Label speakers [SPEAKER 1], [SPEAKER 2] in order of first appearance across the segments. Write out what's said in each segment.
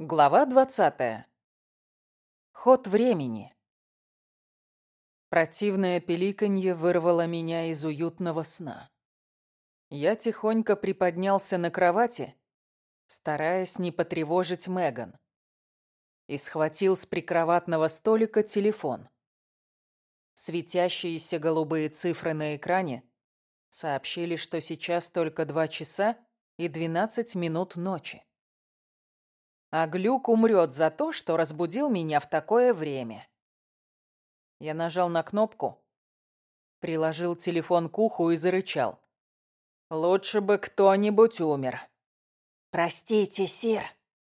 [SPEAKER 1] Глава 20. Ход времени. Противное пеликанье вырвало меня из уютного сна. Я тихонько приподнялся на кровати, стараясь не потревожить Меган, и схватил с прикроватного столика телефон. Светящиеся голубые цифры на экране сообщили, что сейчас только 2 часа и 12 минут ночи а Глюк умрет за то, что разбудил меня в такое время. Я нажал на кнопку, приложил телефон к уху и зарычал. «Лучше бы кто-нибудь умер».
[SPEAKER 2] «Простите, сир»,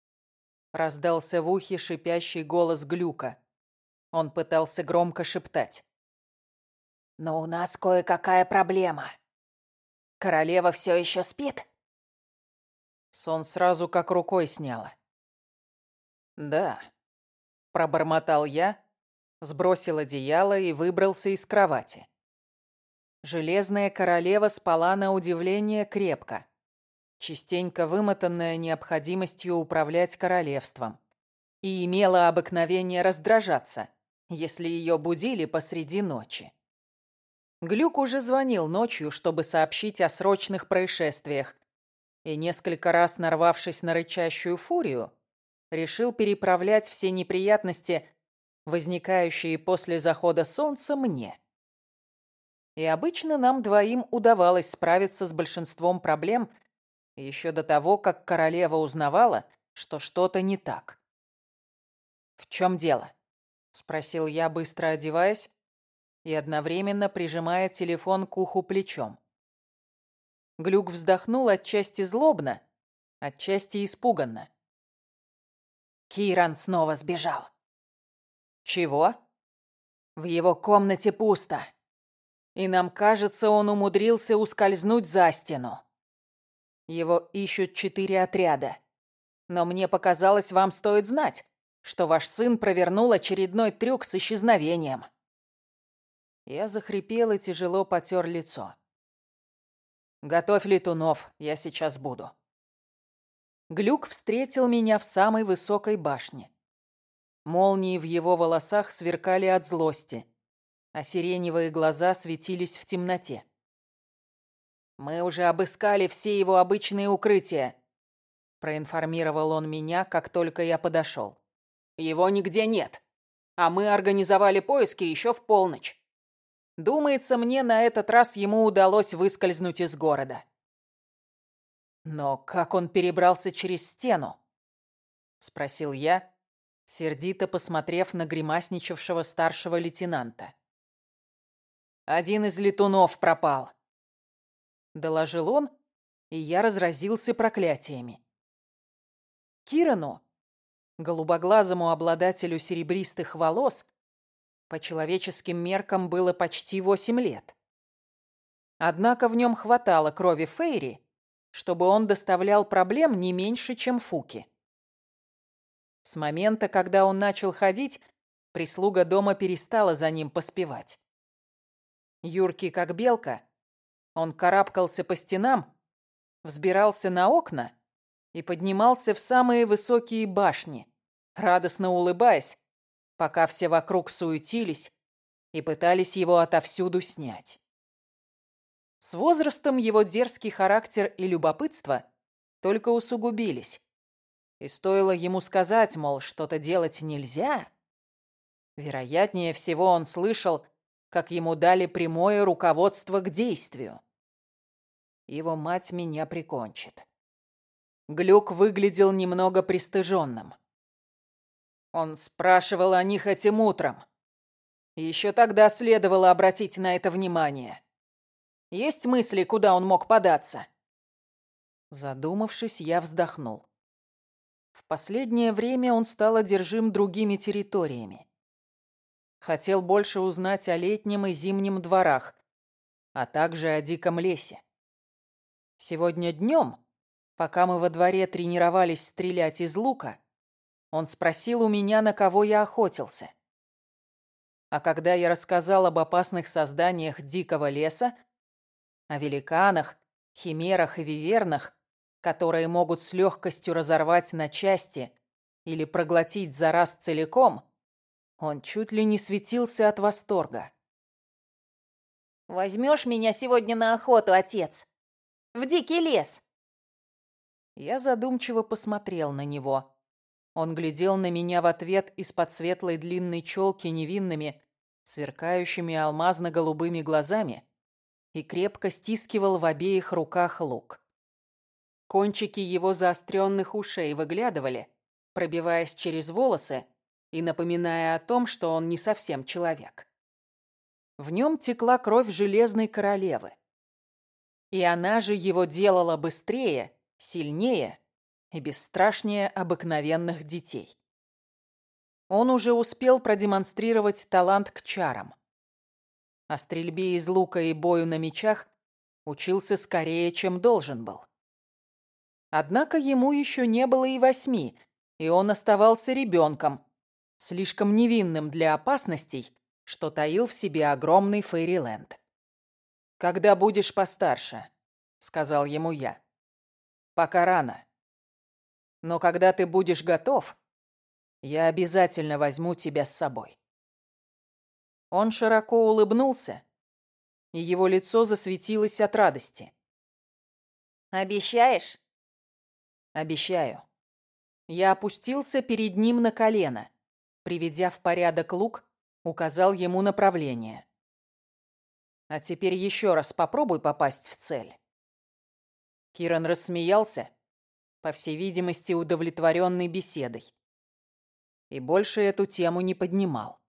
[SPEAKER 2] —
[SPEAKER 1] раздался в ухе шипящий голос Глюка. Он пытался громко шептать.
[SPEAKER 2] «Но у нас кое-какая проблема. Королева все еще спит?»
[SPEAKER 1] Сон сразу как рукой сняло. «Да», — пробормотал я, сбросил одеяло и выбрался из кровати. Железная королева спала на удивление крепко, частенько вымотанная необходимостью управлять королевством, и имела обыкновение раздражаться, если ее будили посреди ночи. Глюк уже звонил ночью, чтобы сообщить о срочных происшествиях, и несколько раз нарвавшись на рычащую фурию, решил переправлять все неприятности, возникающие после захода солнца, мне. И обычно нам двоим удавалось справиться с большинством проблем еще до того, как королева узнавала, что что-то не так. «В чем дело?» — спросил я, быстро одеваясь и одновременно прижимая телефон к уху плечом. Глюк вздохнул отчасти злобно, отчасти испуганно.
[SPEAKER 2] Киран снова сбежал.
[SPEAKER 1] Чего?
[SPEAKER 2] В его комнате пусто. И нам кажется, он умудрился ускользнуть за стену. Его ищут четыре отряда. Но мне показалось, вам стоит знать, что ваш сын провернул очередной трюк с исчезновением. Я захрипел и тяжело потер лицо. «Готовь летунов, я сейчас буду». Глюк встретил меня в самой высокой башне. Молнии в его волосах сверкали от злости, а сиреневые глаза светились в темноте. «Мы уже обыскали все его обычные укрытия», — проинформировал он меня, как только я подошел. «Его нигде нет, а мы организовали поиски еще в полночь. Думается, мне на этот раз ему удалось выскользнуть из города». «Но как он перебрался через стену?» — спросил я, сердито посмотрев на гримасничавшего старшего лейтенанта. «Один из летунов пропал», — доложил он, и я разразился проклятиями. Кирану, голубоглазому обладателю серебристых волос, по человеческим меркам было почти восемь лет. Однако в нем хватало крови Фейри, чтобы он доставлял проблем не меньше, чем Фуки. С момента, когда он начал ходить, прислуга дома перестала за ним поспевать. Юркий как белка, он карабкался по стенам, взбирался на окна и поднимался в самые высокие башни, радостно улыбаясь, пока все вокруг суетились и пытались его отовсюду снять. С возрастом его дерзкий характер и любопытство только усугубились. И стоило ему сказать, мол, что-то делать нельзя, вероятнее всего он слышал, как ему дали прямое руководство к действию. Его мать меня прикончит. Глюк выглядел немного пристыженным. Он спрашивал о них этим утром. Еще тогда следовало обратить на это внимание. Есть мысли, куда он мог податься?» Задумавшись, я вздохнул. В последнее время он стал одержим другими территориями. Хотел больше узнать о летнем и зимнем дворах, а также о диком лесе. Сегодня днем, пока мы во дворе тренировались стрелять из лука, он спросил у меня, на кого я охотился. А когда я рассказал об опасных созданиях дикого леса, о великанах, химерах и вивернах, которые могут с легкостью разорвать на части
[SPEAKER 1] или проглотить за раз целиком, он чуть ли не светился от восторга.
[SPEAKER 2] «Возьмешь меня сегодня на охоту, отец? В дикий лес?»
[SPEAKER 1] Я задумчиво посмотрел на него. Он глядел на меня в ответ из-под светлой длинной челки невинными, сверкающими алмазно-голубыми глазами и крепко стискивал в обеих руках лук. Кончики его заостренных ушей выглядывали, пробиваясь через волосы и напоминая о том, что он не совсем человек. В нем текла кровь Железной Королевы. И она же его делала быстрее, сильнее и бесстрашнее обыкновенных детей. Он уже успел продемонстрировать талант к чарам. О стрельбе из лука и бою на мечах учился скорее, чем должен был. Однако ему еще не было и восьми, и он оставался ребенком, слишком невинным для опасностей, что таил в себе огромный Фейриленд. «Когда будешь постарше», — сказал ему я. «Пока рано. Но когда ты будешь готов, я обязательно возьму тебя с собой». Он широко улыбнулся, и его лицо засветилось от радости.
[SPEAKER 2] «Обещаешь?»
[SPEAKER 1] Обещаю. Я опустился перед ним на колено, приведя в порядок лук, указал ему направление. А теперь еще раз попробуй попасть в цель. Киран рассмеялся, по всей видимости, удовлетворенный беседой. И больше эту тему не поднимал.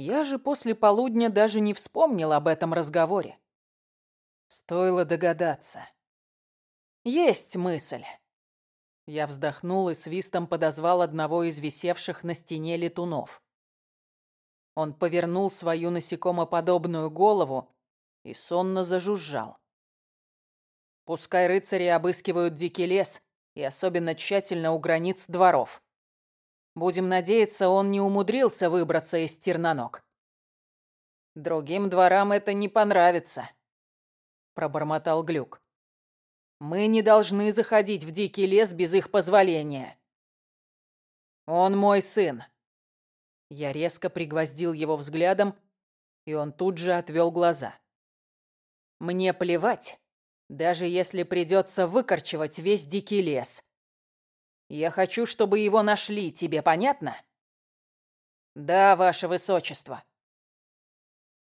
[SPEAKER 1] Я же после полудня даже не вспомнил об этом разговоре. Стоило догадаться. Есть мысль. Я вздохнул и свистом подозвал одного из висевших на стене летунов. Он повернул свою насекомоподобную голову и сонно зажужжал. Пускай рыцари обыскивают дикий лес и особенно тщательно у границ дворов. Будем надеяться, он не умудрился выбраться из терноног. Другим дворам это не понравится, пробормотал Глюк. Мы не должны заходить в дикий лес без их позволения. Он мой сын. Я резко пригвоздил его взглядом, и он тут же отвел глаза. Мне плевать, даже если придется выкорчевать весь дикий лес. Я хочу, чтобы его нашли, тебе понятно? Да, ваше высочество.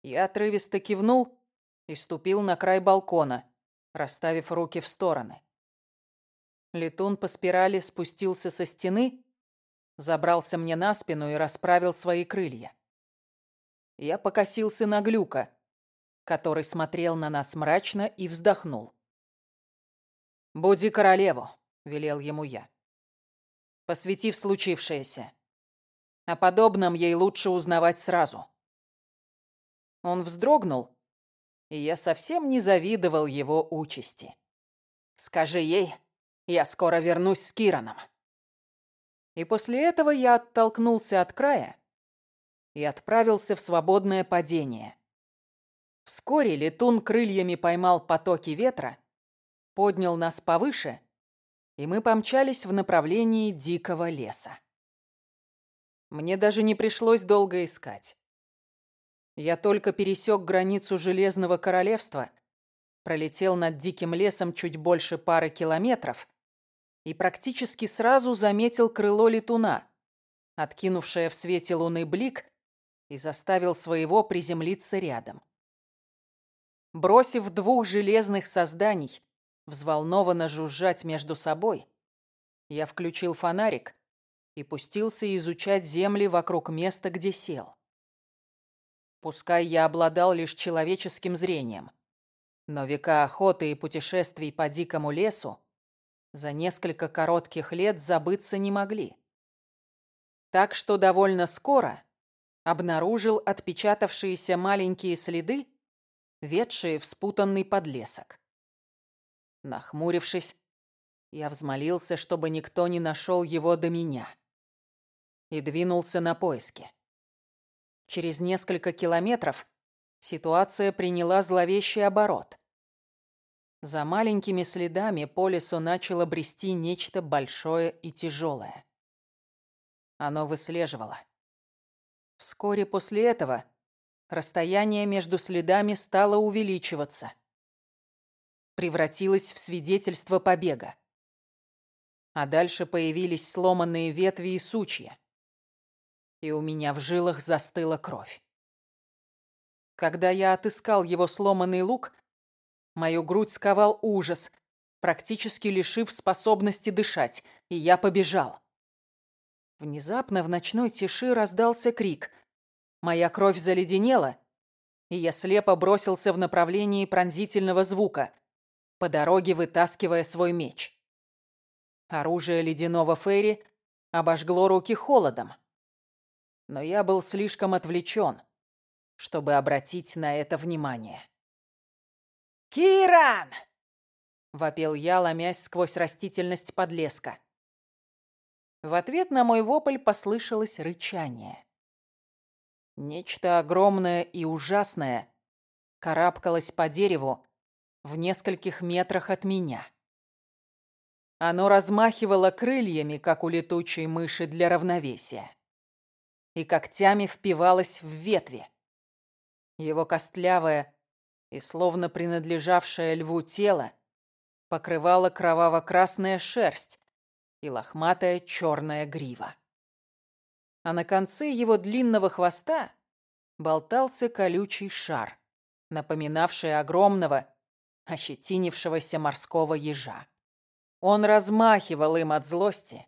[SPEAKER 1] Я отрывисто кивнул и ступил на край балкона, расставив руки в стороны. Летун по спирали спустился со стены, забрался мне на спину и расправил свои крылья. Я покосился на Глюка, который смотрел на нас мрачно и вздохнул. «Буди королеву», — велел ему я. «Посвяти в случившееся. О подобном ей лучше узнавать сразу». Он вздрогнул, и я совсем не завидовал его участи. «Скажи ей, я скоро вернусь с Кираном». И после этого я оттолкнулся от края и отправился в свободное падение. Вскоре летун крыльями поймал потоки ветра, поднял нас повыше, и мы помчались в направлении дикого леса. Мне даже не пришлось долго искать. Я только пересек границу Железного Королевства, пролетел над диким лесом чуть больше пары километров и практически сразу заметил крыло летуна, откинувшее в свете луны блик и заставил своего приземлиться рядом. Бросив двух железных созданий, взволнованно жужжать между собой, я включил фонарик и пустился изучать земли вокруг места, где сел. Пускай я обладал лишь человеческим зрением, но века охоты и путешествий по дикому лесу за несколько коротких лет забыться не могли. Так что довольно скоро обнаружил отпечатавшиеся маленькие следы, ведшие в спутанный подлесок. Нахмурившись, я взмолился, чтобы никто не нашел его до меня, и двинулся на поиски. Через несколько километров ситуация приняла зловещий оборот. За маленькими следами по лесу начало брести нечто большое и тяжелое. Оно выслеживало. Вскоре после этого расстояние между следами стало увеличиваться. Превратилось в свидетельство побега. А дальше появились сломанные ветви и сучья. И у меня в жилах застыла кровь. Когда я отыскал его сломанный лук, мою грудь сковал ужас, практически лишив способности дышать, и я побежал. Внезапно в ночной тиши раздался крик. Моя кровь заледенела, и я слепо бросился в направлении пронзительного звука, по дороге вытаскивая свой меч. Оружие ледяного Фейри обожгло руки холодом. Но я был слишком отвлечен, чтобы обратить на это внимание. «Киран!» — вопил я, ломясь сквозь растительность подлеска. В ответ на мой вопль послышалось рычание. Нечто огромное и ужасное карабкалось по дереву в нескольких метрах от меня. Оно размахивало крыльями, как у летучей мыши для равновесия, и когтями впивалось в ветви. Его костлявое и словно принадлежавшее льву тело покрывала кроваво-красная шерсть и лохматая черная грива. А на конце его длинного хвоста болтался колючий шар, напоминавший огромного, ощетинившегося морского ежа. Он размахивал им от злости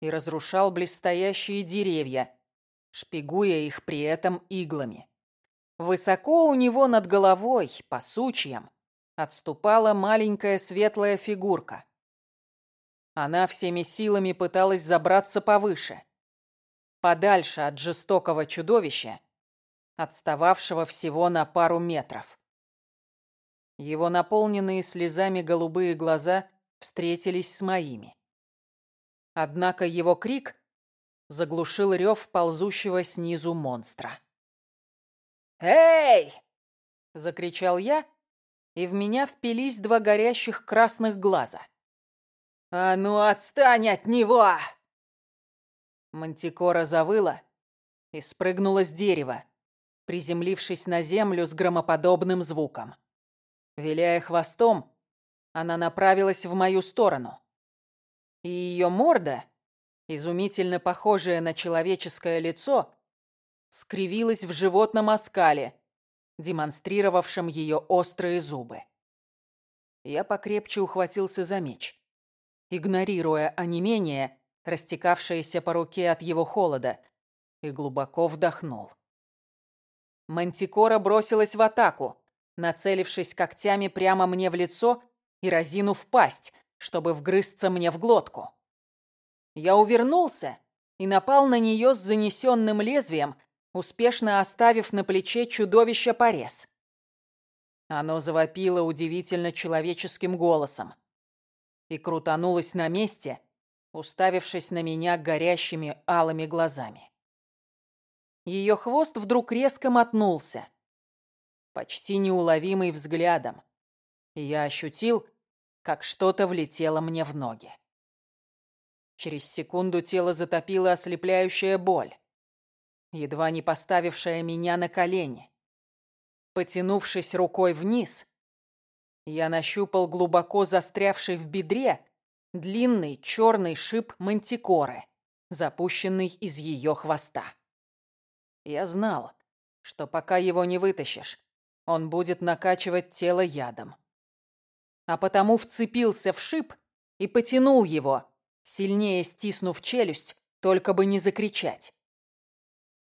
[SPEAKER 1] и разрушал блестящие деревья, шпигуя их при этом иглами. Высоко у него над головой, по сучьям, отступала маленькая светлая фигурка. Она всеми силами пыталась забраться повыше, подальше от жестокого чудовища, отстававшего всего на пару метров. Его наполненные слезами голубые глаза встретились с моими. Однако его крик заглушил рев ползущего снизу монстра. «Эй!» — закричал я, и в меня впились два горящих красных глаза. «А ну отстань от него!» Мантикора завыла и спрыгнула с дерева, приземлившись на землю с громоподобным звуком. Виляя хвостом, она направилась в мою сторону. И ее морда, изумительно похожая на человеческое лицо, скривилась в животном оскале, демонстрировавшем ее острые зубы. Я покрепче ухватился за меч, игнорируя онемение, растекавшееся по руке от его холода, и глубоко вдохнул. Мантикора бросилась в атаку, нацелившись когтями прямо мне в лицо и разинув пасть, чтобы вгрызться мне в глотку. Я увернулся и напал на нее с занесенным лезвием, успешно оставив на плече чудовище порез. Оно завопило удивительно человеческим голосом и крутанулось на месте, уставившись на меня горящими алыми глазами. Ее хвост вдруг резко мотнулся, почти неуловимый взглядом, и я ощутил, как что-то влетело мне в ноги. Через секунду тело затопило ослепляющая боль едва не поставившая меня на колени. Потянувшись рукой вниз, я нащупал глубоко застрявший в бедре длинный черный шип мантикоры, запущенный из ее хвоста. Я знал, что пока его не вытащишь, он будет накачивать тело ядом. А потому вцепился в шип и потянул его, сильнее стиснув челюсть, только бы не закричать.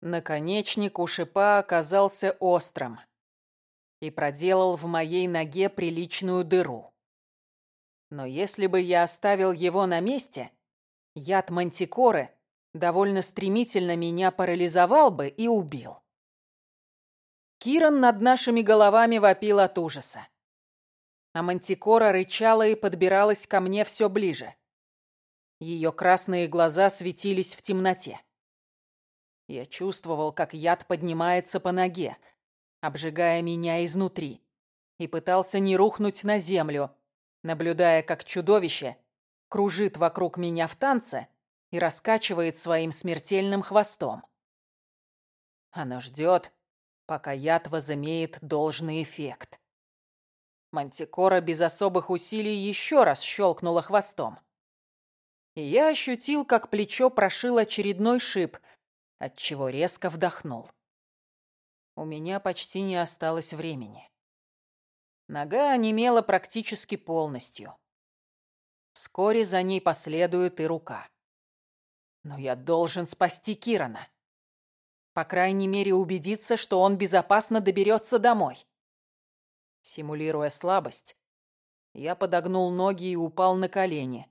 [SPEAKER 1] Наконечник у шипа оказался острым и проделал в моей ноге приличную дыру. Но если бы я оставил его на месте, яд мантикоры довольно стремительно меня парализовал бы и убил. Киран над нашими головами вопил от ужаса. А мантикора рычала и подбиралась ко мне все ближе. Ее красные глаза светились в темноте. Я чувствовал, как яд поднимается по ноге, обжигая меня изнутри, и пытался не рухнуть на землю, наблюдая, как чудовище кружит вокруг меня в танце
[SPEAKER 2] и раскачивает своим смертельным хвостом. Оно ждет, пока яд возымеет должный эффект. Мантикора без особых усилий еще раз щелкнула хвостом. И я ощутил, как плечо прошил очередной шип, отчего резко вдохнул. У меня почти не осталось времени. Нога онемела практически полностью. Вскоре за ней последует и рука. Но я должен спасти Кирана. По крайней мере, убедиться, что он безопасно доберется домой. Симулируя слабость, я подогнул ноги и упал на колени,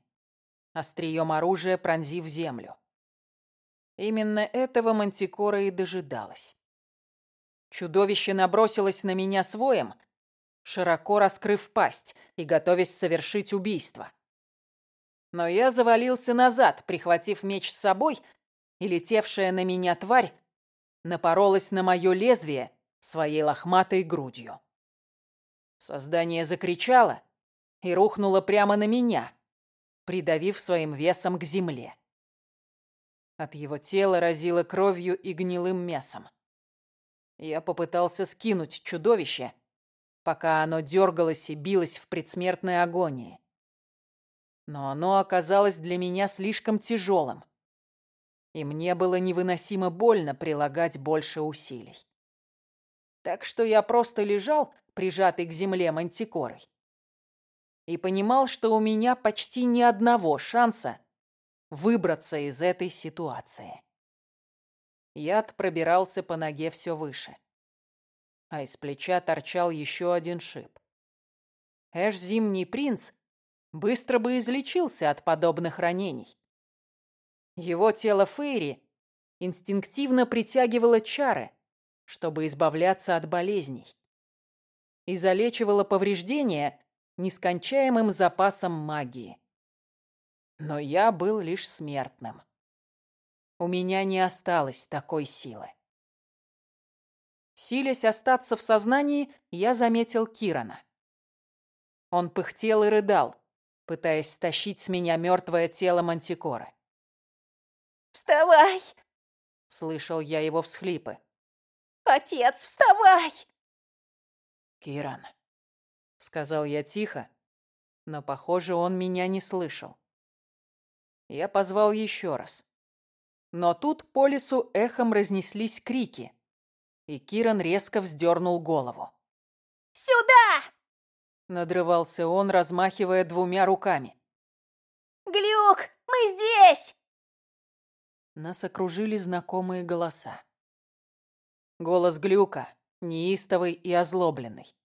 [SPEAKER 2] острием оружия пронзив землю. Именно этого Мантикора и дожидалась. Чудовище набросилось на меня своим, широко раскрыв пасть и готовясь совершить убийство. Но я завалился назад, прихватив меч с собой, и летевшая на меня тварь напоролась на мое лезвие своей лохматой грудью. Создание закричало и рухнуло прямо на меня, придавив своим весом к земле. От его тела разило кровью и гнилым мясом. Я попытался скинуть чудовище, пока оно дергалось и билось в предсмертной агонии. Но оно оказалось для меня слишком тяжелым, и мне было невыносимо больно прилагать больше усилий. Так что я просто лежал, прижатый к земле мантикорой, и понимал, что у меня почти ни одного шанса выбраться из этой ситуации. Яд пробирался по ноге все выше, а из плеча торчал еще один шип. Эш Зимний Принц быстро бы излечился от подобных ранений. Его тело Фейри инстинктивно притягивало чары, чтобы избавляться от болезней, и залечивало повреждения нескончаемым запасом магии. Но я был лишь смертным. У меня не осталось такой силы. Силясь остаться в сознании, я заметил Кирана. Он пыхтел и рыдал, пытаясь стащить с меня мертвое тело Мантикоры.
[SPEAKER 3] «Вставай!»
[SPEAKER 2] — слышал я его всхлипы.
[SPEAKER 3] «Отец, вставай!»
[SPEAKER 2] «Киран», — сказал я тихо, но, похоже, он меня не слышал. Я позвал еще раз. Но тут по лесу эхом разнеслись крики, и Киран резко вздернул голову.
[SPEAKER 3] «Сюда!»
[SPEAKER 2] — надрывался он, размахивая двумя руками.
[SPEAKER 3] «Глюк, мы здесь!»
[SPEAKER 2] Нас окружили знакомые голоса. Голос Глюка, неистовый и озлобленный.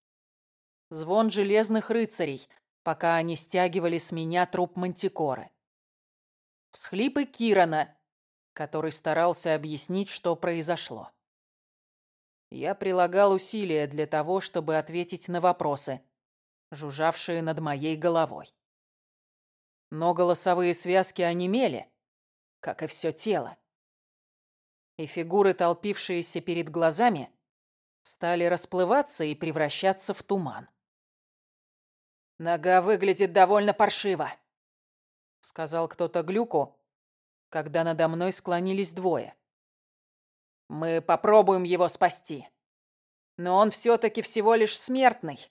[SPEAKER 2] Звон железных рыцарей, пока они стягивали с меня труп мантикоры. Всхлипы Кирана, который старался объяснить, что произошло. Я прилагал усилия для того, чтобы ответить на вопросы, жужжавшие над моей головой. Но голосовые связки онемели, как и все тело. И фигуры, толпившиеся перед глазами, стали расплываться и превращаться в туман. «Нога выглядит довольно паршиво», — сказал кто-то Глюку, когда надо мной склонились двое. «Мы попробуем его спасти, но он все-таки всего лишь смертный.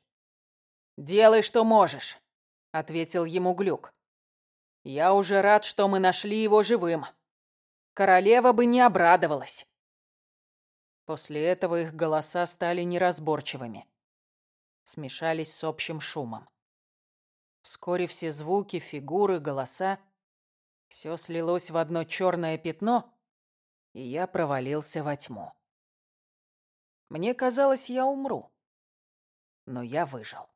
[SPEAKER 2] Делай, что можешь», — ответил ему Глюк. «Я уже рад, что мы нашли его живым. Королева бы не обрадовалась». После этого их голоса стали неразборчивыми, смешались с общим шумом. Вскоре все звуки, фигуры, голоса — все слилось в одно черное пятно, и я провалился во тьму. Мне казалось, я умру, но я выжил.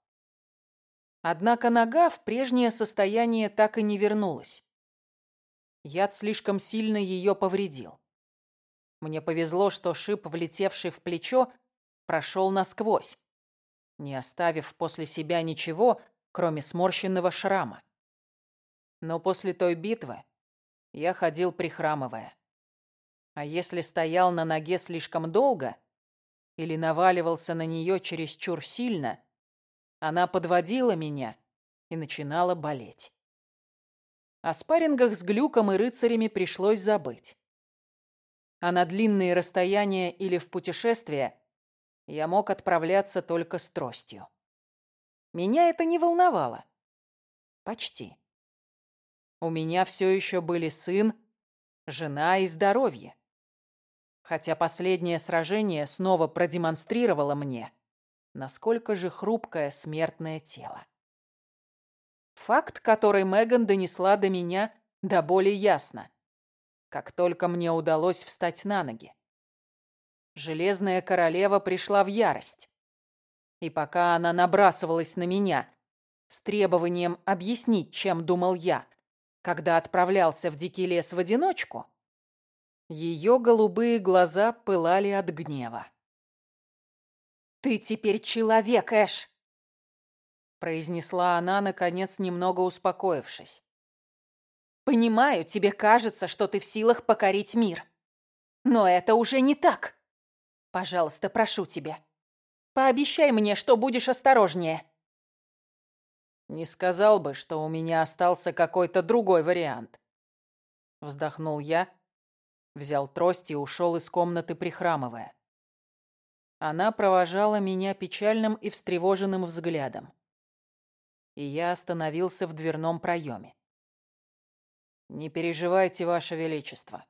[SPEAKER 2] Однако нога в прежнее состояние так и не вернулась. Яд слишком сильно ее повредил. Мне повезло, что шип, влетевший в плечо, прошел насквозь, не оставив после себя ничего, кроме сморщенного шрама. Но после той битвы я ходил прихрамывая. А если стоял на ноге слишком долго или наваливался на нее чересчур сильно, она подводила меня и начинала болеть. О спаррингах с глюком и рыцарями пришлось забыть. А на длинные расстояния или в путешествие я мог отправляться только с тростью. Меня это не волновало. Почти. У меня все еще были сын, жена и здоровье. Хотя последнее сражение снова продемонстрировало мне, насколько же хрупкое смертное тело. Факт, который Меган донесла до меня, до боли ясно. Как только мне удалось встать на ноги. Железная королева пришла в ярость. И пока она набрасывалась на меня с требованием объяснить, чем думал я, когда отправлялся в дикий лес в одиночку, ее голубые глаза пылали от гнева. «Ты теперь человек, Эш!» произнесла она, наконец, немного успокоившись. «Понимаю, тебе кажется, что ты в силах покорить мир. Но это уже не так. Пожалуйста, прошу тебя, пообещай мне, что будешь осторожнее». «Не сказал бы, что у меня остался какой-то другой вариант». Вздохнул я, взял трость и ушел из комнаты, прихрамывая. Она провожала меня печальным и встревоженным взглядом и я остановился в дверном проеме. «Не переживайте, Ваше Величество.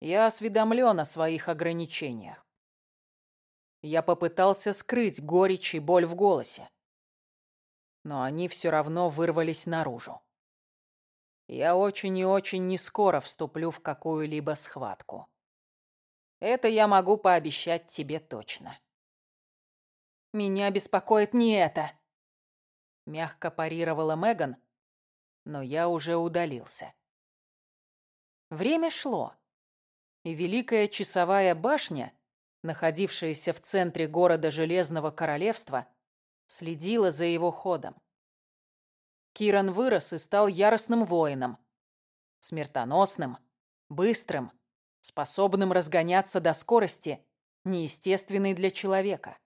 [SPEAKER 2] Я осведомлен о своих ограничениях. Я попытался скрыть горечь и боль в голосе, но они все равно вырвались наружу. Я очень и очень не скоро вступлю в какую-либо схватку. Это я могу пообещать тебе точно. Меня беспокоит не это, Мягко парировала Меган, но я уже удалился. Время шло, и Великая Часовая башня, находившаяся в центре города Железного Королевства, следила за его ходом. Киран вырос и стал яростным воином, смертоносным, быстрым, способным разгоняться до скорости, неестественной для человека.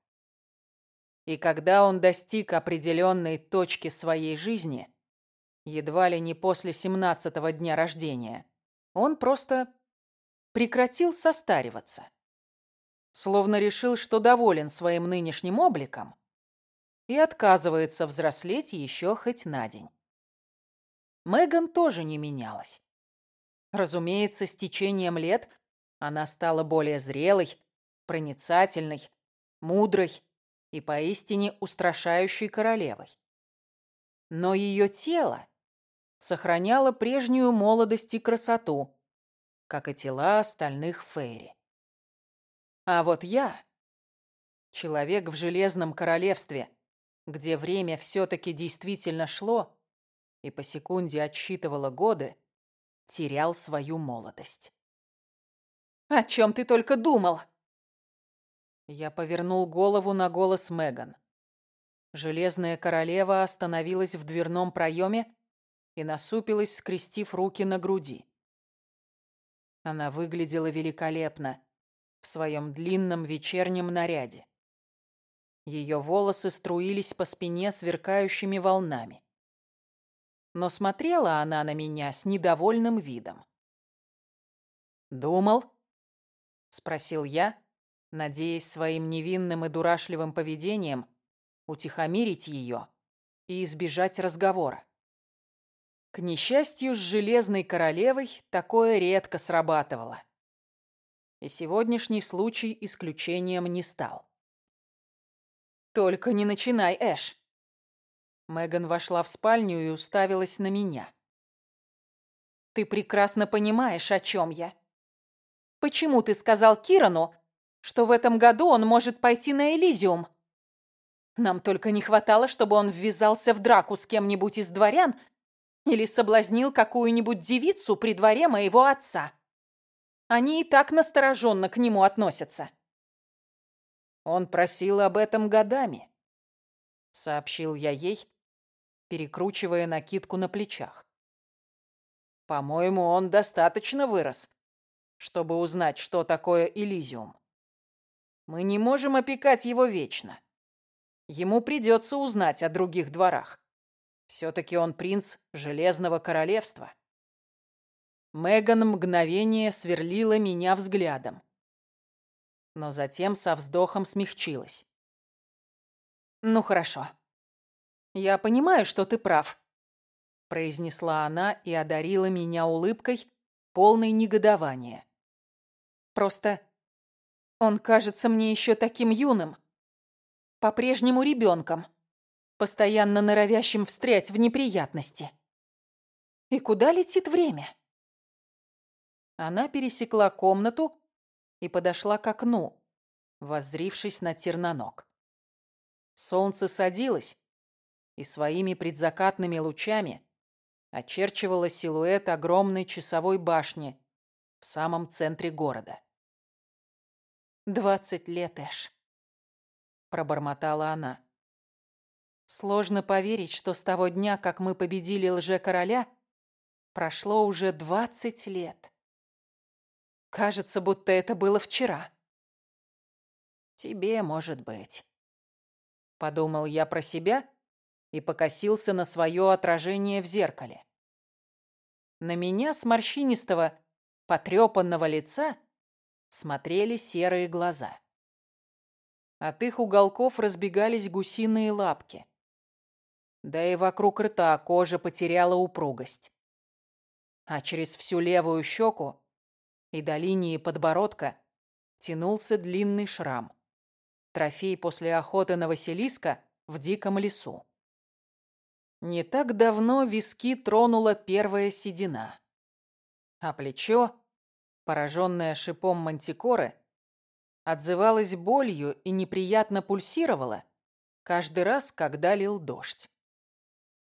[SPEAKER 2] И когда он достиг определенной точки своей жизни, едва ли не после семнадцатого дня рождения, он просто прекратил состариваться. Словно решил, что доволен своим нынешним обликом и отказывается взрослеть еще хоть на день. Меган тоже не менялась. Разумеется, с течением лет она стала более зрелой, проницательной, мудрой и поистине устрашающей королевой. Но ее тело сохраняло прежнюю молодость и красоту, как и тела остальных фейри. А вот я, человек в Железном Королевстве, где время все-таки действительно шло и по секунде отсчитывало годы, терял свою молодость. «О чем ты только думал?» Я повернул голову на голос Меган. Железная королева остановилась в дверном проеме и насупилась, скрестив руки на груди. Она выглядела великолепно в своем длинном вечернем наряде. Ее волосы струились по спине сверкающими волнами. Но смотрела она на меня с недовольным видом. «Думал?» — спросил я, надеясь своим невинным и дурашливым поведением утихомирить ее и избежать разговора. К несчастью, с Железной Королевой такое редко срабатывало. И сегодняшний случай исключением не стал. «Только не начинай, Эш!» Меган вошла в спальню и уставилась на меня. «Ты прекрасно понимаешь, о чем я. Почему ты сказал Кирану, что в этом году он может пойти на Элизиум. Нам только не хватало, чтобы он ввязался в драку с кем-нибудь из дворян или соблазнил какую-нибудь девицу при дворе моего отца. Они и так настороженно к нему относятся. Он просил об этом годами, сообщил я ей, перекручивая накидку на плечах. По-моему, он достаточно вырос, чтобы узнать, что такое Элизиум. Мы не можем опекать его вечно. Ему придется узнать о других дворах.
[SPEAKER 1] Все-таки он принц Железного Королевства. Меган мгновение сверлила меня взглядом, но затем со вздохом смягчилась.
[SPEAKER 2] «Ну хорошо. Я понимаю, что ты прав», — произнесла она и одарила меня улыбкой, полной негодования. «Просто он кажется мне еще таким юным, по-прежнему ребенком, постоянно норовящим встрять в неприятности. И куда летит время?» Она пересекла комнату и подошла к окну, воззрившись на терноног. Солнце садилось и своими предзакатными лучами очерчивало силуэт огромной часовой башни в самом центре города. «Двадцать лет, Эш», — пробормотала она. «Сложно поверить, что с того дня, как мы победили лже-короля, прошло уже двадцать лет». Кажется, будто это было вчера. Тебе, может быть. Подумал я про себя и покосился на свое отражение в зеркале. На меня с морщинистого, потрепанного лица смотрели серые глаза. От их уголков разбегались гусиные лапки. Да и вокруг рта кожа потеряла упругость. А через всю левую щеку и до линии подбородка тянулся длинный шрам. Трофей после охоты на Василиска в диком лесу. Не так давно виски тронула первая седина, а плечо, пораженное шипом мантикоры, отзывалось болью и неприятно пульсировало каждый раз, когда лил дождь.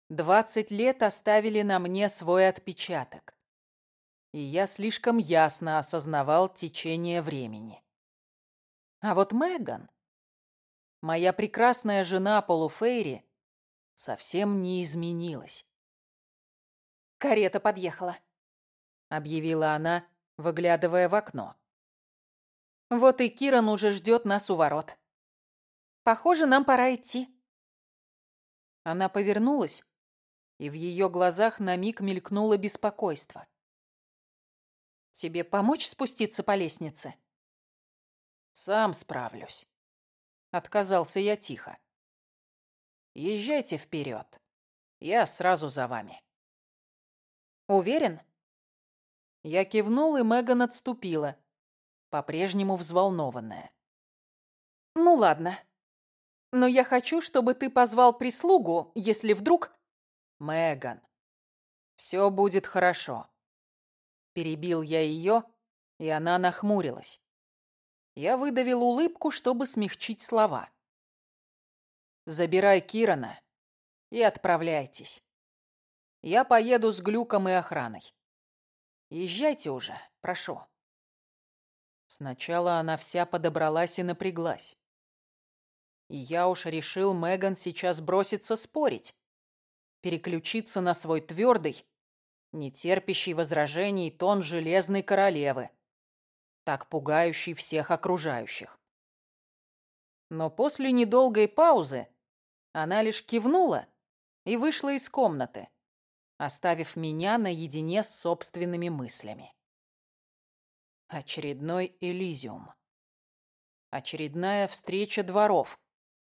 [SPEAKER 2] Двадцать лет оставили на мне свой отпечаток и я слишком ясно осознавал течение времени. А вот Меган, моя прекрасная жена Полуфейри, совсем не изменилась.
[SPEAKER 3] «Карета подъехала», —
[SPEAKER 2] объявила она, выглядывая в окно. «Вот и Киран уже ждет нас у ворот. Похоже, нам пора идти». Она повернулась, и в ее глазах на миг мелькнуло беспокойство. Тебе помочь спуститься по лестнице?» «Сам справлюсь», — отказался я тихо. «Езжайте вперед. Я сразу за вами». «Уверен?» Я кивнул, и Меган отступила, по-прежнему взволнованная. «Ну ладно. Но я хочу, чтобы ты позвал прислугу, если вдруг...» «Меган, все будет хорошо. Перебил я ее, и она нахмурилась. Я выдавил улыбку, чтобы смягчить слова. «Забирай Кирана и отправляйтесь. Я поеду с Глюком и охраной. Езжайте уже, прошу». Сначала она вся подобралась и напряглась. И я уж решил Меган сейчас броситься спорить, переключиться на свой твердый, нетерпящий возражений тон Железной Королевы, так пугающий всех окружающих. Но после недолгой паузы она лишь кивнула и вышла из комнаты, оставив меня наедине с собственными мыслями. Очередной Элизиум. Очередная встреча дворов,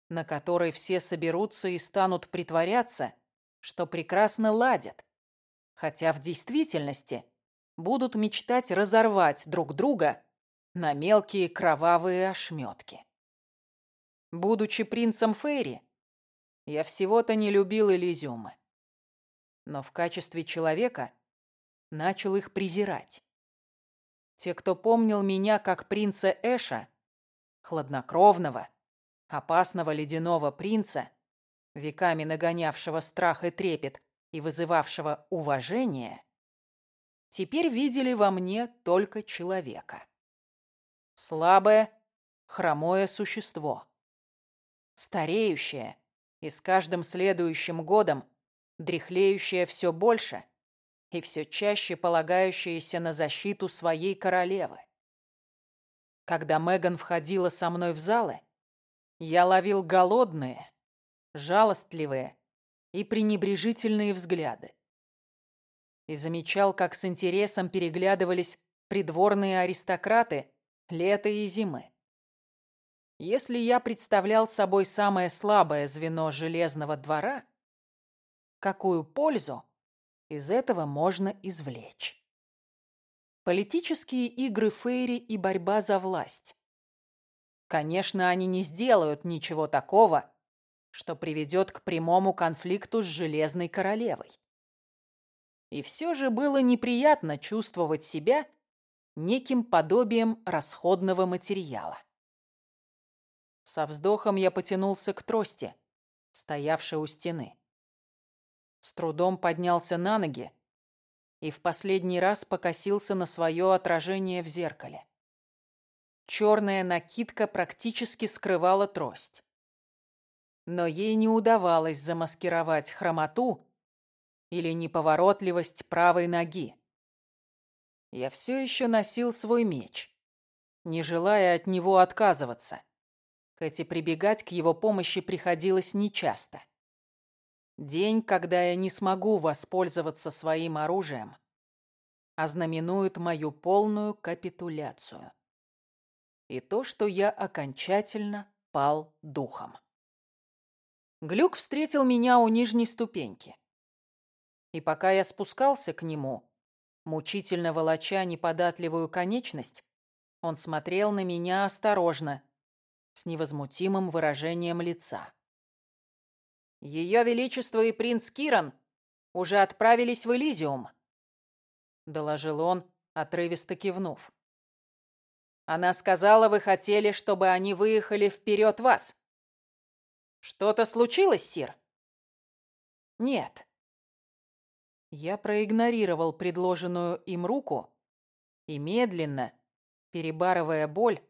[SPEAKER 2] на которой все соберутся и станут притворяться, что прекрасно ладят, хотя в действительности будут мечтать разорвать друг друга на мелкие кровавые ошметки. Будучи принцем Фейри, я всего-то не любил Элизиумы. Но в качестве человека начал их презирать. Те, кто помнил меня как принца Эша, хладнокровного, опасного ледяного принца, веками нагонявшего страх и трепет и вызывавшего уважение, теперь видели во мне только человека. Слабое, хромое существо. Стареющее и с каждым следующим годом дряхлеющее все больше и все чаще полагающееся на защиту своей королевы. Когда Меган входила со мной в залы, я ловил голодные, жалостливые и пренебрежительные взгляды. И замечал, как с интересом переглядывались придворные аристократы лета и зимы. Если я представлял собой самое слабое звено железного двора, какую пользу из этого можно извлечь? Политические игры Фейри и борьба за власть. Конечно, они не сделают ничего такого, что приведет к прямому конфликту с Железной Королевой. И все же было неприятно чувствовать себя неким подобием расходного материала. Со вздохом я потянулся к трости, стоявшей у стены. С трудом поднялся на ноги и в последний раз покосился на свое отражение в зеркале. Черная накидка практически скрывала трость. Но ей не удавалось замаскировать хромоту или неповоротливость правой ноги я все еще носил свой меч, не желая от него отказываться, хоть и прибегать к его помощи приходилось нечасто. День, когда я не смогу воспользоваться своим оружием, ознаменует мою полную капитуляцию. И то, что я окончательно пал духом. Глюк встретил меня у нижней ступеньки. И пока я спускался к нему, Мучительно волоча неподатливую конечность, он смотрел на меня осторожно, с невозмутимым выражением лица. «Ее Величество и принц Киран уже отправились в Элизиум», — доложил он, отрывисто кивнув. «Она сказала, вы хотели, чтобы они выехали вперед вас. Что-то случилось, Сир?» «Нет», я проигнорировал предложенную им руку и медленно, перебарывая боль,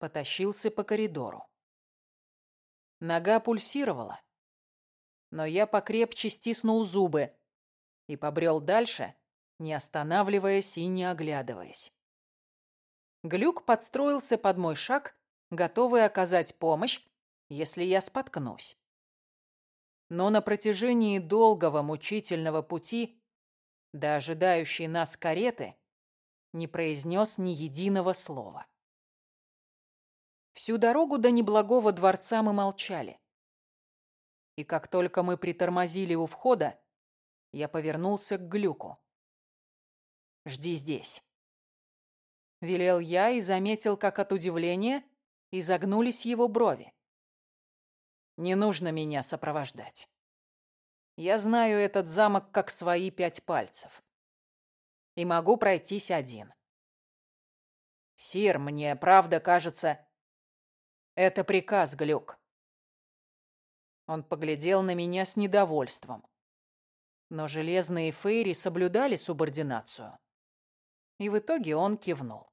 [SPEAKER 2] потащился по коридору. Нога пульсировала, но я покрепче стиснул зубы и побрел дальше, не останавливаясь и не оглядываясь. Глюк подстроился под мой шаг, готовый оказать помощь, если я споткнусь. Но на протяжении долгого мучительного пути до ожидающей нас кареты не произнес ни единого слова. Всю дорогу до неблагого дворца мы молчали. И как только мы притормозили у входа, я повернулся к Глюку. «Жди здесь». Велел я и заметил, как от удивления изогнулись его брови. Не нужно меня сопровождать. Я знаю этот замок как свои пять пальцев. И могу пройтись один. Сир, мне правда кажется... Это приказ, Глюк. Он поглядел на меня с недовольством. Но железные фейри соблюдали субординацию. И в итоге он кивнул.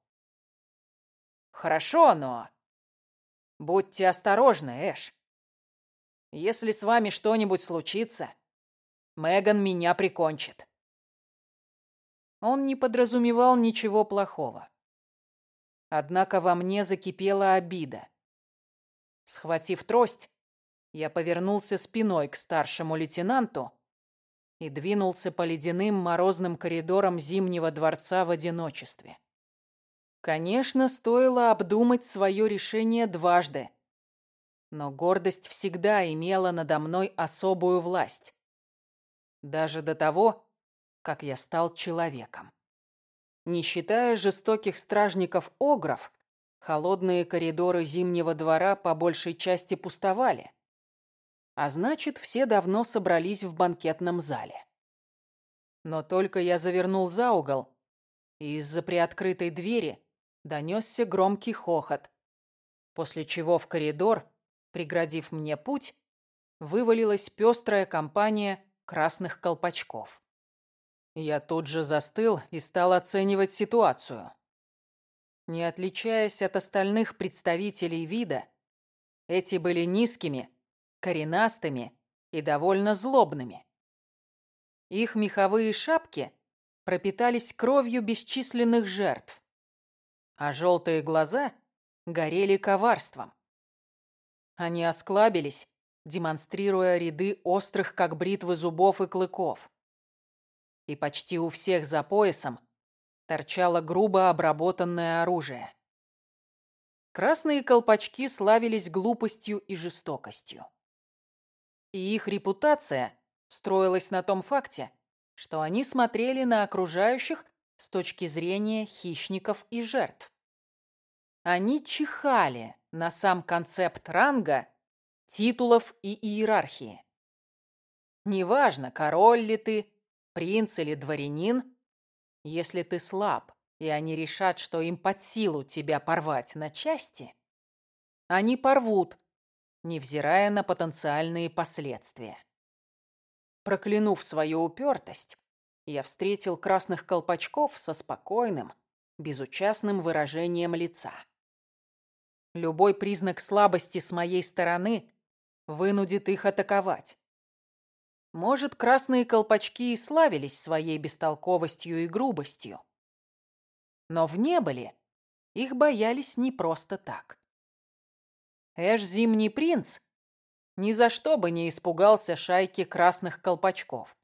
[SPEAKER 2] «Хорошо, но...» «Будьте осторожны, Эш. Если с вами что-нибудь случится, Меган меня прикончит. Он не подразумевал ничего плохого. Однако во мне закипела обида. Схватив трость, я повернулся спиной к старшему лейтенанту и двинулся по ледяным морозным коридорам Зимнего дворца в одиночестве. Конечно, стоило обдумать свое решение дважды. Но гордость всегда имела надо мной особую власть. Даже до того, как я стал человеком. Не считая жестоких стражников-огров, холодные коридоры Зимнего двора по большей части пустовали. А значит, все давно собрались в банкетном зале. Но только я завернул за угол, и из-за приоткрытой двери донесся громкий хохот, после чего в коридор Преградив мне путь, вывалилась пестрая компания красных колпачков. Я тут же застыл и стал оценивать ситуацию. Не отличаясь от остальных представителей вида, эти были низкими, коренастыми и довольно злобными. Их меховые шапки пропитались кровью бесчисленных жертв, а желтые глаза горели коварством. Они осклабились, демонстрируя ряды острых, как бритвы, зубов и клыков. И почти у всех за поясом торчало грубо обработанное оружие. Красные колпачки славились глупостью и жестокостью. И их репутация строилась на том факте, что они смотрели на окружающих с точки зрения хищников и жертв. Они чихали на сам концепт ранга, титулов и иерархии. Неважно, король ли ты, принц или дворянин, если ты слаб, и они решат, что им под силу тебя порвать на части, они порвут, невзирая на потенциальные последствия. Проклянув свою упертость, я встретил красных колпачков со спокойным, безучастным выражением лица. Любой признак слабости с моей стороны вынудит их атаковать. Может, красные колпачки и славились своей бестолковостью и грубостью. Но в неболе их боялись не просто так. Эш Зимний принц ни за что бы не испугался шайки красных колпачков.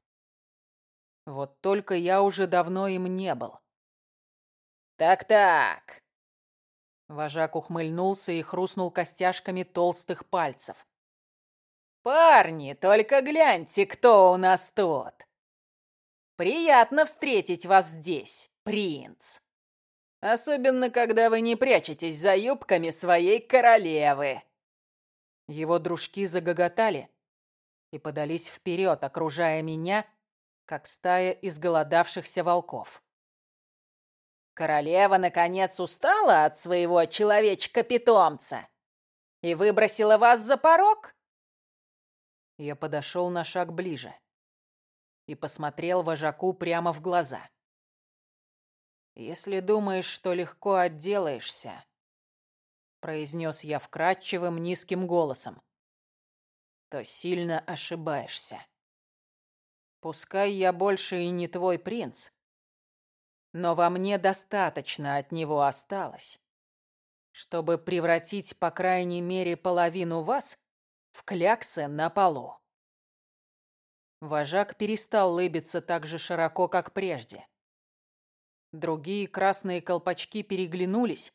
[SPEAKER 2] Вот только я уже давно им не был.
[SPEAKER 1] «Так-так!»
[SPEAKER 2] Вожак ухмыльнулся и хрустнул костяшками толстых пальцев.
[SPEAKER 1] «Парни, только гляньте, кто у нас тут! Приятно встретить вас здесь, принц!» Особенно, когда вы не прячетесь за юбками своей королевы.
[SPEAKER 2] Его дружки загоготали и подались вперед, окружая меня, как стая изголодавшихся волков.
[SPEAKER 1] Королева, наконец, устала от своего человечка-питомца и выбросила вас за порог?
[SPEAKER 2] Я подошел на шаг ближе и посмотрел вожаку прямо в глаза. «Если думаешь, что легко отделаешься», — произнес я вкрадчивым низким голосом, «то сильно ошибаешься. Пускай я больше и не твой принц, но во мне достаточно от него осталось, чтобы превратить, по крайней мере, половину вас в кляксы на полу». Вожак перестал лыбиться так же широко, как прежде. Другие красные колпачки переглянулись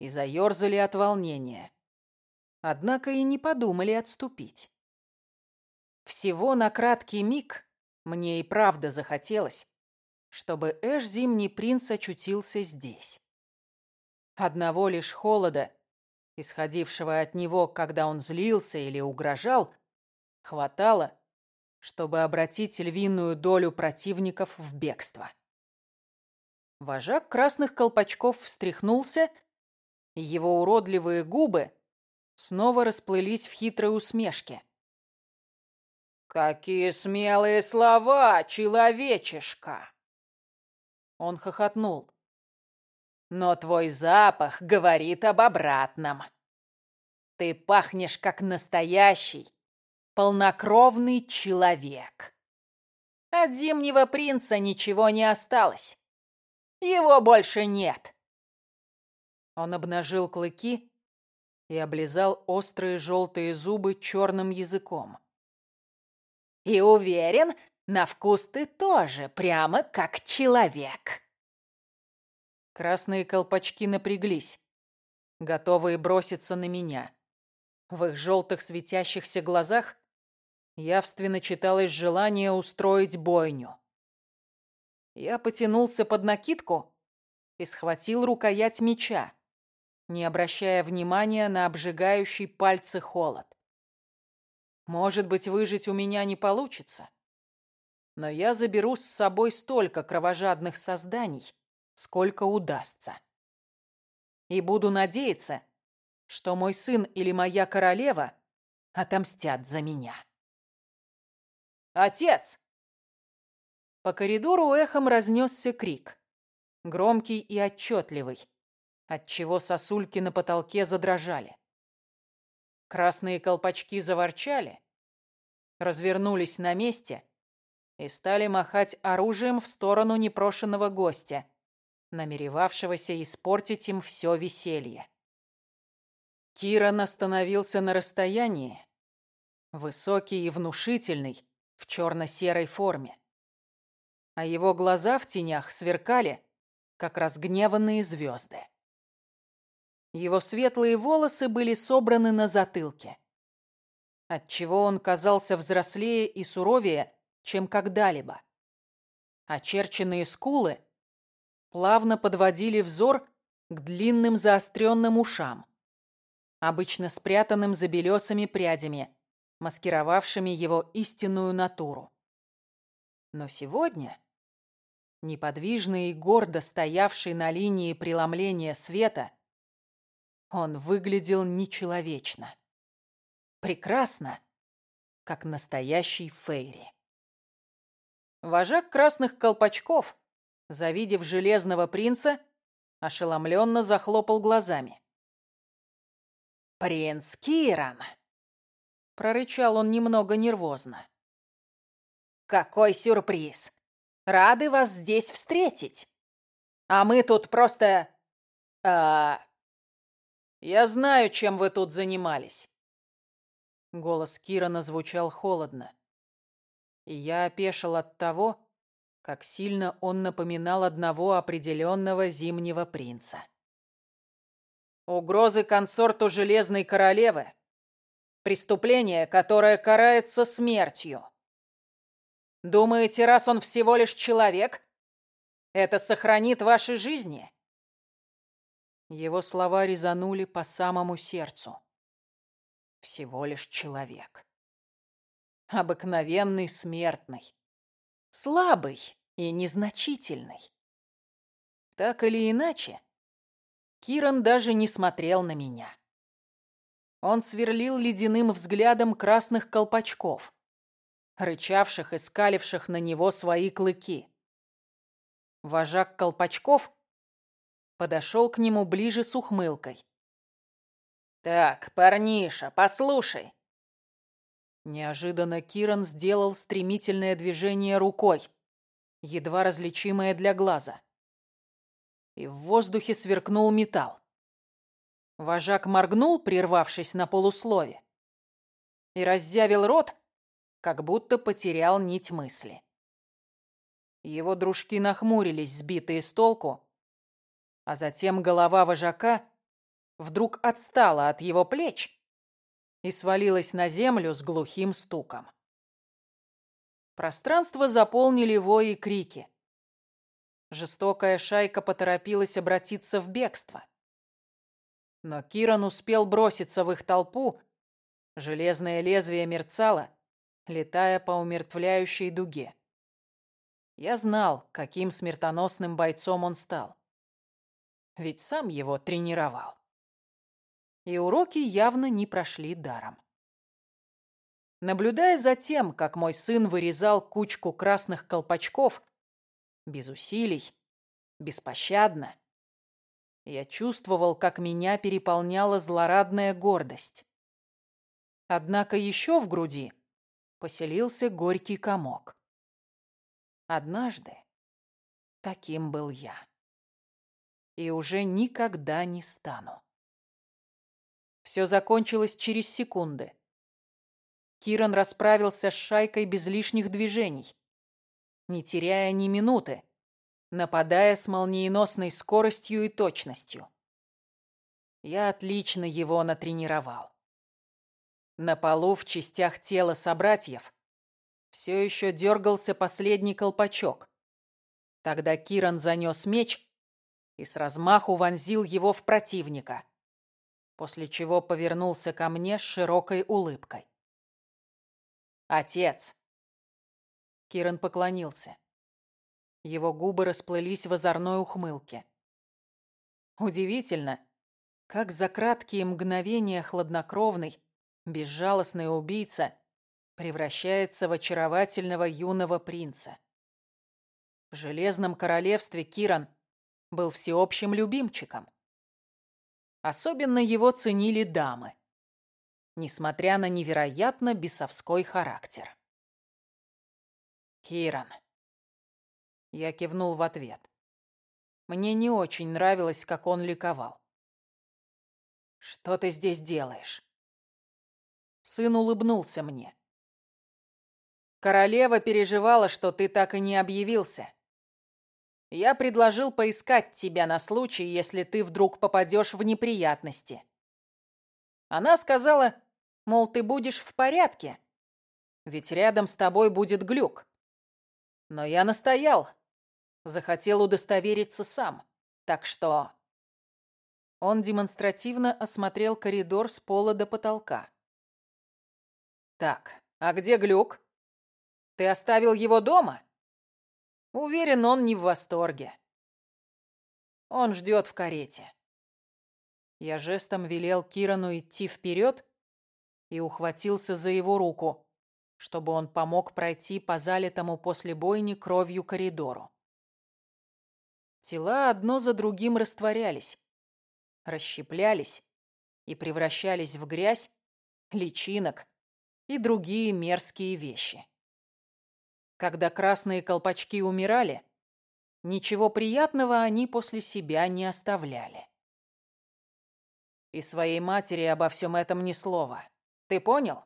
[SPEAKER 2] и заерзали от волнения. Однако и не подумали отступить. Всего на краткий миг мне и правда захотелось, чтобы Эш Зимний Принц очутился здесь. Одного лишь холода, исходившего от него, когда он злился или угрожал, хватало, чтобы обратить львиную долю противников в бегство. Вожак красных колпачков встряхнулся, и его уродливые губы снова расплылись в хитрой усмешке.
[SPEAKER 1] «Какие смелые слова, человечишка!»
[SPEAKER 2] Он хохотнул.
[SPEAKER 1] «Но твой запах говорит об обратном. Ты пахнешь как настоящий, полнокровный человек. От Зимнего принца ничего не осталось. Его больше нет!»
[SPEAKER 2] Он обнажил клыки и облизал острые желтые зубы черным языком.
[SPEAKER 1] «И уверен, на вкус ты тоже прямо как человек!»
[SPEAKER 2] Красные колпачки напряглись, готовые броситься на меня. В их желтых светящихся глазах явственно читалось желание устроить бойню. Я потянулся под накидку и схватил рукоять меча, не обращая внимания на обжигающий пальцы холод. Может быть, выжить у меня не получится, но я заберу с собой столько кровожадных созданий, сколько удастся. И буду надеяться, что мой сын или моя королева отомстят за меня.
[SPEAKER 1] «Отец!»
[SPEAKER 2] По коридору эхом разнесся крик. Громкий и отчетливый, отчего сосульки на потолке задрожали. Красные колпачки заворчали, развернулись на месте и стали махать оружием в сторону непрошенного гостя, намеревавшегося испортить им все веселье. Киран остановился на расстоянии, Высокий и внушительный, в черно-серой форме. А его глаза в тенях сверкали, как разгневанные звезды. Его светлые волосы были собраны на затылке, отчего он казался взрослее и суровее, чем когда-либо. Очерченные скулы плавно подводили взор к длинным заостренным ушам, обычно спрятанным за белесыми прядями, маскировавшими его истинную натуру. Но сегодня, неподвижный и гордо стоявший на линии преломления света, он выглядел нечеловечно. Прекрасно, как настоящий Фейри. Вожак красных колпачков, завидев железного принца, ошеломленно захлопал глазами. «Принц Киран!» — прорычал он немного нервозно. «Какой сюрприз! Рады вас здесь встретить! А мы тут просто... А, я знаю, чем вы тут занимались. Голос Кирана звучал холодно. И я опешил от того, как сильно он напоминал одного определенного зимнего принца. Угрозы консорту Железной Королевы. Преступление, которое карается смертью. Думаете, раз он всего лишь человек, это сохранит ваши жизни? Его слова резанули по самому сердцу. Всего лишь человек. Обыкновенный смертный. Слабый и незначительный. Так или иначе, Киран даже не смотрел на меня. Он сверлил ледяным взглядом красных колпачков, рычавших и скаливших на него свои клыки. Вожак колпачков подошел к нему ближе с ухмылкой. «Так, парниша, послушай!» Неожиданно Киран сделал стремительное движение рукой, едва различимое для глаза. И в воздухе сверкнул металл. Вожак моргнул, прервавшись на полуслове, и раззявил рот, как будто потерял нить мысли. Его дружки нахмурились, сбитые с толку, а затем голова вожака вдруг отстала от его плеч и свалилась на землю с глухим стуком. Пространство заполнили вои и крики. Жестокая шайка поторопилась обратиться в бегство. Но Киран успел броситься в их толпу, железное лезвие мерцало, летая по умертвляющей дуге. Я знал, каким смертоносным бойцом он стал ведь сам его тренировал. И уроки явно не прошли даром. Наблюдая за тем, как мой сын вырезал кучку красных колпачков, без усилий, беспощадно, я чувствовал, как меня переполняла злорадная гордость. Однако еще в груди поселился горький комок. Однажды таким был я и уже никогда не стану. Все закончилось через секунды. Киран расправился с шайкой без лишних движений, не теряя ни минуты, нападая с молниеносной скоростью и точностью. Я отлично его натренировал. На полу в частях тела собратьев все еще дергался последний колпачок. Тогда Киран занес меч и с размаху вонзил его в противника, после чего повернулся ко мне с широкой улыбкой. «Отец!» Киран поклонился. Его губы расплылись в озорной ухмылке. Удивительно, как за краткие мгновения хладнокровный, безжалостный убийца превращается в очаровательного юного принца. В Железном Королевстве Киран был всеобщим любимчиком. Особенно его ценили дамы, несмотря на невероятно бесовской характер. «Киран». Я кивнул в ответ. Мне не очень нравилось, как он ликовал. «Что ты здесь делаешь?»
[SPEAKER 1] Сын улыбнулся мне. Королева переживала, что ты так и не объявился. Я предложил поискать тебя на случай, если ты вдруг попадешь в неприятности. Она сказала, мол, ты будешь в порядке, ведь рядом с тобой будет глюк. Но я настоял, захотел удостовериться сам, так что... Он демонстративно осмотрел коридор с пола до потолка. «Так, а где глюк? Ты оставил его дома?» Уверен, он не в восторге. Он ждет в карете. Я жестом велел Кирану идти вперед и ухватился за его руку, чтобы он помог пройти по залитому после бойни кровью коридору. Тела одно за другим растворялись, расщеплялись и превращались в грязь, личинок и другие мерзкие вещи. Когда красные колпачки умирали, ничего приятного они после себя не оставляли. И своей матери обо всем этом ни слова. Ты понял?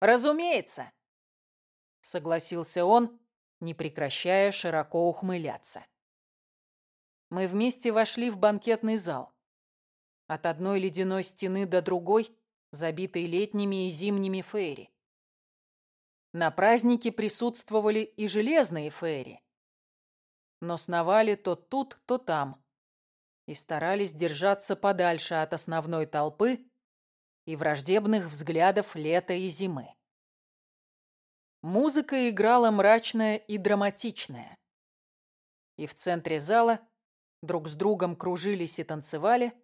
[SPEAKER 1] Разумеется, согласился он, не прекращая широко ухмыляться. Мы вместе вошли в банкетный зал. От одной ледяной стены до другой, забитой летними и зимними фейри. На празднике присутствовали и железные фейри, но сновали то тут, то там и старались держаться подальше от основной толпы и враждебных взглядов лета и зимы. Музыка играла мрачная и драматичная. И в центре зала друг с другом кружились и танцевали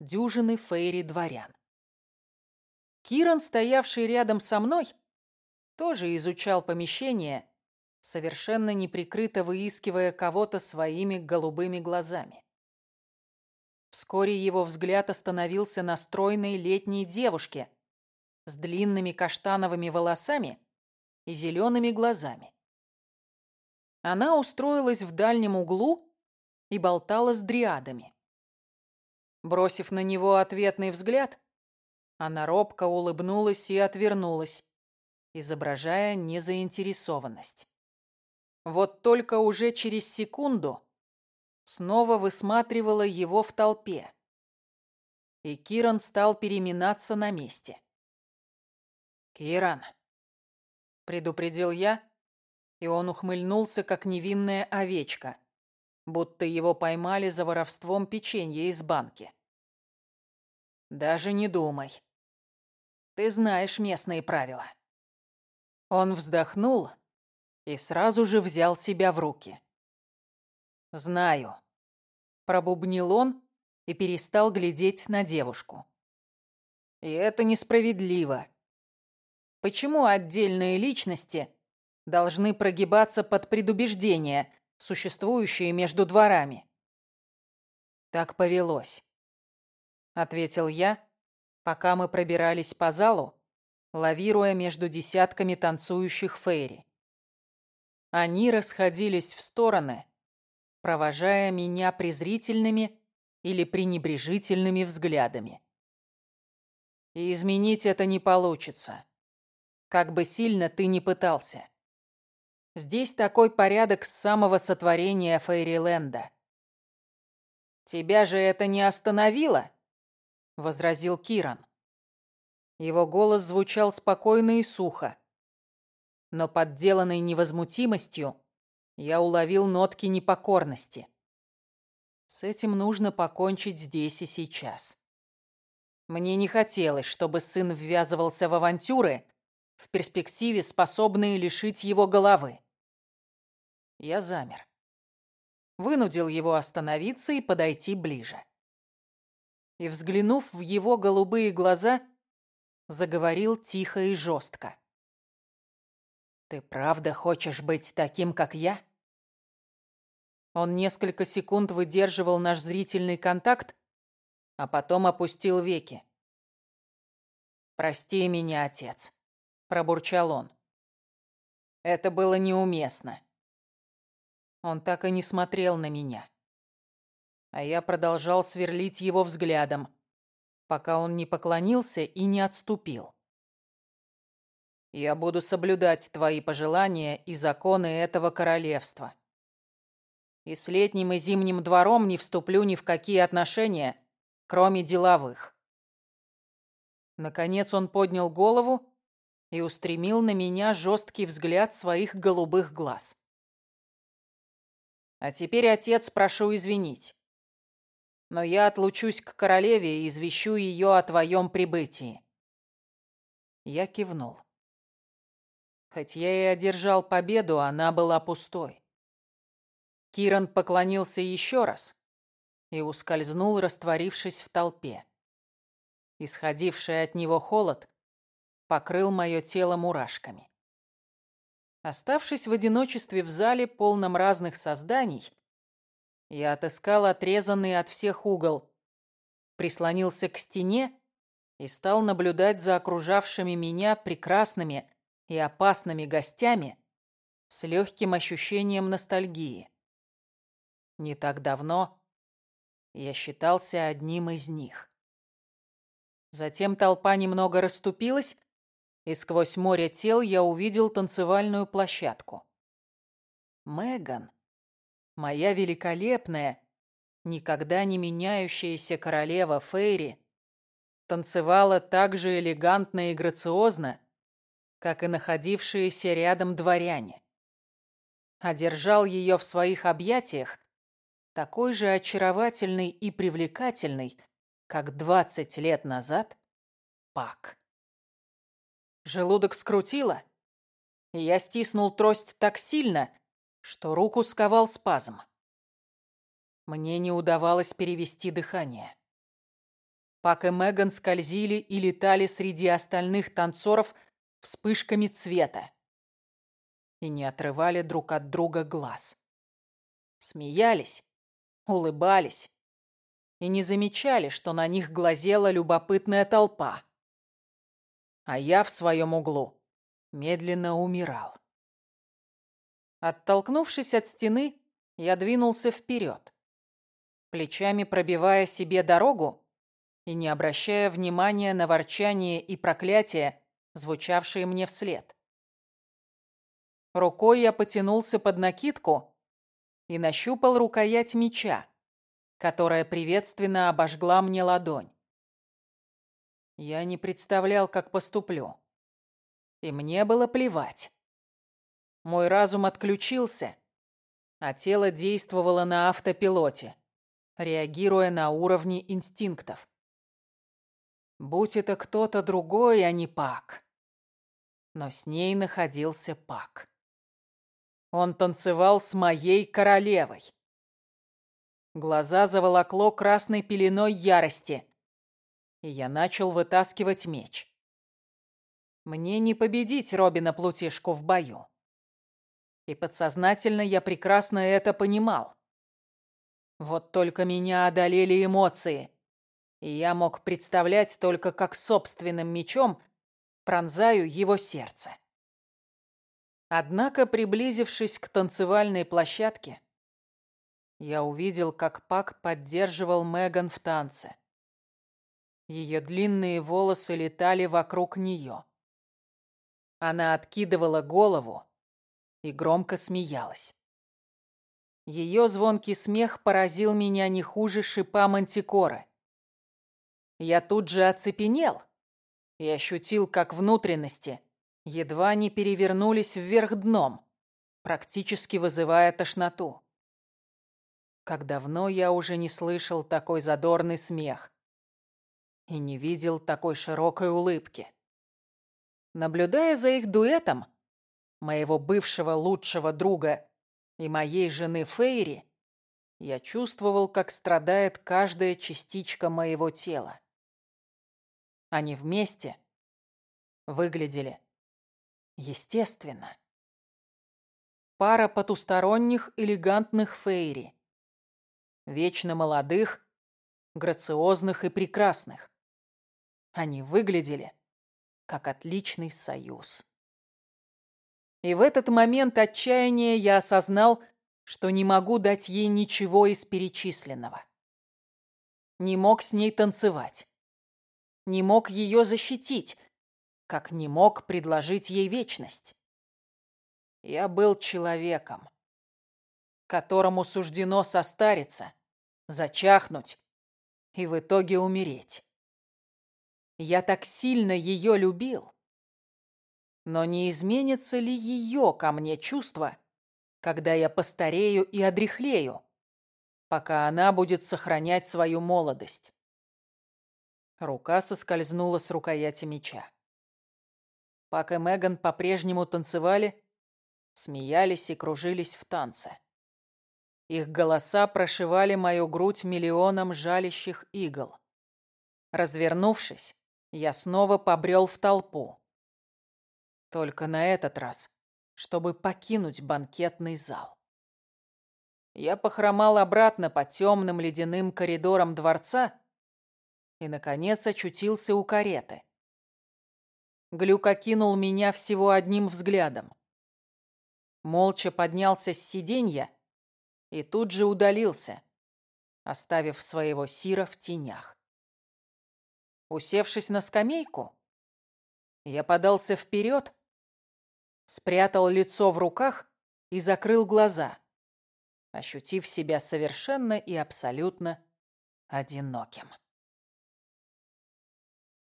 [SPEAKER 1] дюжины фейри-дворян. Киран, стоявший рядом со мной, тоже изучал помещение, совершенно неприкрыто выискивая кого-то своими голубыми глазами. Вскоре его взгляд остановился на стройной летней девушке с длинными каштановыми волосами и зелеными глазами. Она устроилась в дальнем углу и болтала с дриадами. Бросив на него ответный взгляд, она робко улыбнулась и отвернулась, изображая незаинтересованность. Вот только уже через секунду снова высматривала его в толпе. И Киран стал переминаться на месте. «Киран», — предупредил я, и он ухмыльнулся, как невинная овечка, будто его поймали за воровством печенья из банки. «Даже не думай. Ты знаешь местные правила». Он вздохнул и сразу же взял себя в руки. «Знаю», — пробубнил он и перестал глядеть на девушку. «И это несправедливо. Почему отдельные личности должны прогибаться под предубеждения, существующие между дворами?» «Так повелось», — ответил я, пока мы пробирались по залу, лавируя между десятками танцующих фейри. Они расходились в стороны, провожая меня презрительными или пренебрежительными взглядами. И изменить это не получится, как бы сильно ты ни пытался. Здесь такой порядок с самого сотворения Фейриленда. «Тебя же это не остановило?» — возразил Киран. Его голос звучал спокойно и сухо. Но подделанной невозмутимостью я уловил нотки непокорности. С этим нужно покончить здесь и сейчас. Мне не хотелось, чтобы сын ввязывался в авантюры, в перспективе способные лишить его головы. Я замер. Вынудил его остановиться и подойти ближе. И, взглянув в его голубые глаза, заговорил тихо и жестко. «Ты правда хочешь быть таким, как я?» Он несколько секунд выдерживал наш зрительный контакт, а потом опустил веки. «Прости меня, отец», — пробурчал он. Это было неуместно. Он так и не смотрел на меня. А я продолжал сверлить его взглядом, пока он не поклонился и не отступил. Я буду соблюдать твои пожелания и законы этого королевства. И с летним и зимним двором не вступлю ни в какие отношения, кроме деловых. Наконец он поднял голову и устремил на меня жесткий взгляд своих голубых глаз. А теперь, отец, прошу извинить. Но я отлучусь к королеве и извещу ее о твоем прибытии. Я кивнул. Хоть я и одержал победу, она была пустой. Киран поклонился еще раз и ускользнул, растворившись в толпе. Исходивший от него холод покрыл мое тело мурашками. Оставшись в одиночестве в зале, полном разных созданий, я отыскал отрезанный от всех угол, прислонился к стене и стал наблюдать за окружавшими меня прекрасными и опасными гостями с легким ощущением ностальгии. Не так давно я считался одним из них. Затем толпа немного расступилась, и сквозь море тел я увидел танцевальную площадку. Меган, моя великолепная, никогда не меняющаяся королева Фейри, танцевала так же элегантно и грациозно, как и находившиеся рядом дворяне. Одержал ее в своих объятиях, такой же очаровательный и привлекательный, как двадцать лет назад, Пак. Желудок скрутило, и я стиснул трость так сильно, что руку сковал спазм. Мне не удавалось перевести дыхание. Пак и Меган скользили и летали среди остальных танцоров вспышками цвета и не отрывали друг от друга глаз. Смеялись, улыбались и не замечали, что на них глазела любопытная толпа а я в своем углу медленно умирал. Оттолкнувшись от стены, я двинулся вперед, плечами пробивая себе дорогу и не обращая внимания на ворчание и проклятие, звучавшие мне вслед. Рукой я потянулся под накидку и нащупал рукоять меча, которая приветственно обожгла мне ладонь. Я не представлял, как поступлю. И мне было плевать. Мой разум отключился, а тело действовало на автопилоте, реагируя на уровне инстинктов. Будь это кто-то другой, а не Пак. Но с ней находился Пак. Он танцевал с моей королевой. Глаза заволокло красной пеленой ярости и я начал вытаскивать меч. Мне не победить Робина Плутишку в бою. И подсознательно я прекрасно это понимал. Вот только меня одолели эмоции, и я мог представлять только, как собственным мечом пронзаю его сердце. Однако, приблизившись к танцевальной площадке, я увидел, как Пак поддерживал Меган в танце. Ее длинные волосы летали вокруг нее. Она откидывала голову и громко смеялась. Ее звонкий смех поразил меня не хуже шипа мантикоры. Я тут же оцепенел и ощутил, как внутренности едва не перевернулись вверх дном, практически вызывая тошноту. Как давно я уже не слышал такой задорный смех и не видел такой широкой улыбки. Наблюдая за их дуэтом, моего бывшего лучшего друга и моей жены Фейри, я чувствовал, как страдает каждая частичка моего тела. Они вместе выглядели естественно. Пара потусторонних элегантных Фейри. Вечно молодых, грациозных и прекрасных. Они выглядели как отличный союз. И в этот момент отчаяния я осознал, что не могу дать ей ничего из перечисленного. Не мог с ней танцевать. Не мог ее защитить, как не мог предложить ей вечность. Я был человеком, которому суждено состариться, зачахнуть и в итоге умереть. Я так сильно ее любил. Но не изменится ли ее ко мне чувство, когда я постарею и одряхлею, пока она будет сохранять свою молодость? Рука соскользнула с рукояти меча. Пак и Меган по-прежнему танцевали, смеялись и кружились в танце. Их голоса прошивали мою грудь миллионом жалящих игл. Развернувшись, я снова побрел в толпу. Только на этот раз, чтобы покинуть банкетный зал. Я похромал обратно по темным ледяным коридорам дворца и, наконец, очутился у кареты. Глюк окинул меня всего одним взглядом. Молча поднялся с сиденья и тут же удалился, оставив своего Сира в тенях. Усевшись на скамейку, я подался вперед, спрятал лицо в руках и закрыл глаза, ощутив себя совершенно и абсолютно одиноким.